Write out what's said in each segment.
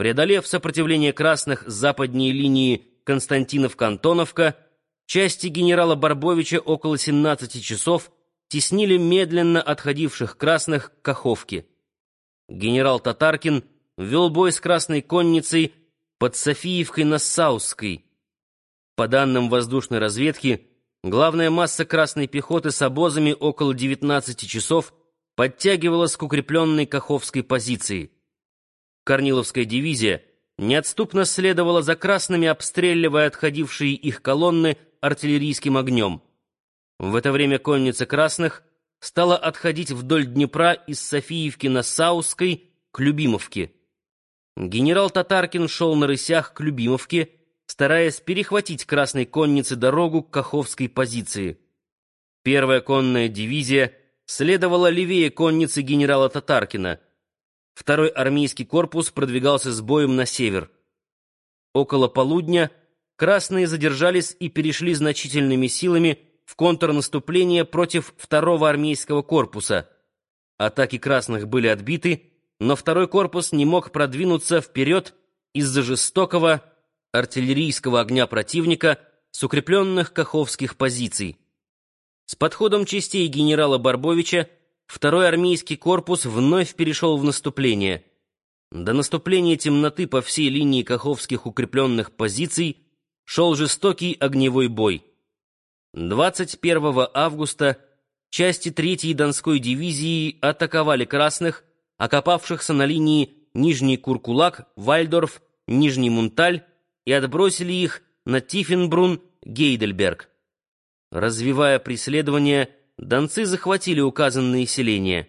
преодолев сопротивление красных западней линии Константинов-Кантоновка, части генерала Барбовича около 17 часов теснили медленно отходивших красных к Каховке. Генерал Татаркин вел бой с красной конницей под Софиевкой-Нассаусской. По данным воздушной разведки, главная масса красной пехоты с обозами около 19 часов подтягивалась к укрепленной Каховской позиции. Корниловская дивизия неотступно следовала за красными, обстреливая отходившие их колонны артиллерийским огнем. В это время конница красных стала отходить вдоль Днепра из Софиевки на Сауской к Любимовке. Генерал Татаркин шел на рысях к Любимовке, стараясь перехватить красной коннице дорогу к Каховской позиции. Первая конная дивизия следовала левее конницы генерала Татаркина. Второй армейский корпус продвигался с боем на север. Около полудня красные задержались и перешли значительными силами в контрнаступление против второго армейского корпуса. Атаки красных были отбиты, но второй корпус не мог продвинуться вперед из-за жестокого артиллерийского огня противника с укрепленных каховских позиций. С подходом частей генерала Барбовича второй армейский корпус вновь перешел в наступление. До наступления темноты по всей линии каховских укрепленных позиций шел жестокий огневой бой. 21 августа части 3-й Донской дивизии атаковали красных, окопавшихся на линии Нижний Куркулак, Вальдорф, Нижний Мунталь и отбросили их на Тифенбрун, Гейдельберг. Развивая преследование, донцы захватили указанные селения.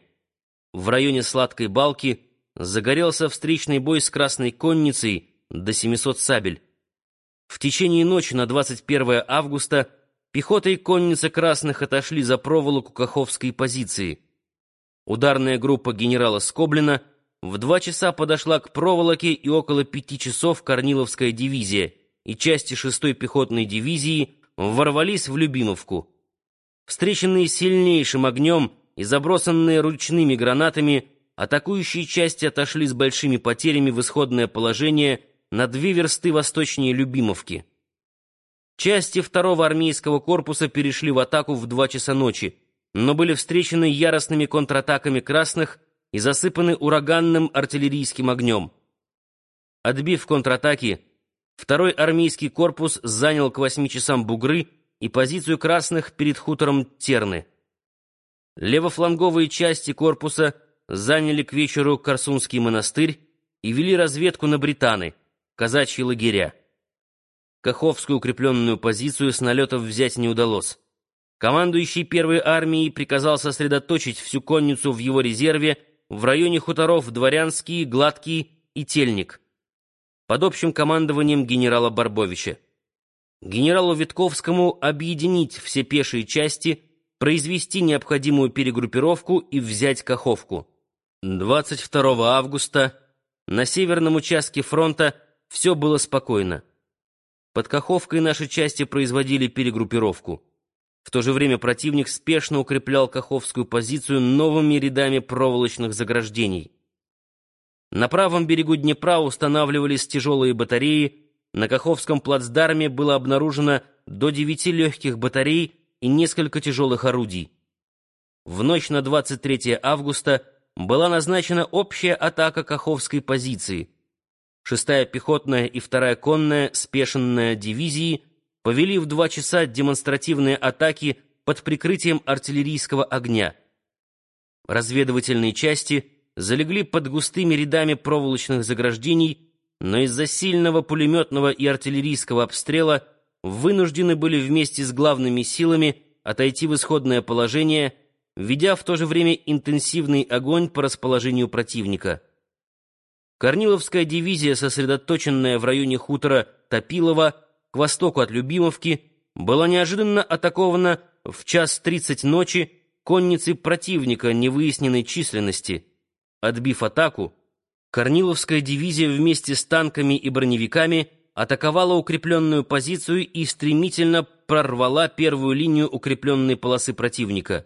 В районе Сладкой Балки загорелся встречный бой с Красной Конницей до 700 сабель. В течение ночи на 21 августа Пехота и конница красных отошли за проволоку Каховской позиции. Ударная группа генерала Скоблина в два часа подошла к проволоке и около пяти часов Корниловская дивизия и части шестой пехотной дивизии ворвались в Любимовку. Встреченные сильнейшим огнем и забросанные ручными гранатами, атакующие части отошли с большими потерями в исходное положение на две версты восточнее Любимовки. Части второго армейского корпуса перешли в атаку в два часа ночи, но были встречены яростными контратаками красных и засыпаны ураганным артиллерийским огнем. Отбив контратаки, второй армейский корпус занял к восьми часам Бугры и позицию красных перед хутором Терны. Левофланговые части корпуса заняли к вечеру Корсунский монастырь и вели разведку на Британы, казачьи лагеря. Каховскую укрепленную позицию с налетов взять не удалось. Командующий первой армией приказал сосредоточить всю конницу в его резерве в районе хуторов Дворянский, Гладкий и Тельник под общим командованием генерала Барбовича. Генералу Витковскому объединить все пешие части, произвести необходимую перегруппировку и взять Каховку. 22 августа на северном участке фронта все было спокойно. Под Каховкой наши части производили перегруппировку. В то же время противник спешно укреплял Каховскую позицию новыми рядами проволочных заграждений. На правом берегу Днепра устанавливались тяжелые батареи, на Каховском плацдарме было обнаружено до девяти легких батарей и несколько тяжелых орудий. В ночь на 23 августа была назначена общая атака Каховской позиции — Шестая пехотная и вторая конная спешенная дивизии повели в два часа демонстративные атаки под прикрытием артиллерийского огня. Разведывательные части залегли под густыми рядами проволочных заграждений, но из-за сильного пулеметного и артиллерийского обстрела вынуждены были вместе с главными силами отойти в исходное положение, ведя в то же время интенсивный огонь по расположению противника. Корниловская дивизия, сосредоточенная в районе хутора Топилова к востоку от Любимовки, была неожиданно атакована в час тридцать ночи конницей противника невыясненной численности. Отбив атаку, Корниловская дивизия вместе с танками и броневиками атаковала укрепленную позицию и стремительно прорвала первую линию укрепленной полосы противника.